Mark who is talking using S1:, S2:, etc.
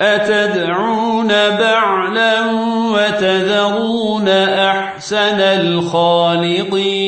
S1: أتدعون بعلا وتذرون أحسن الخالقين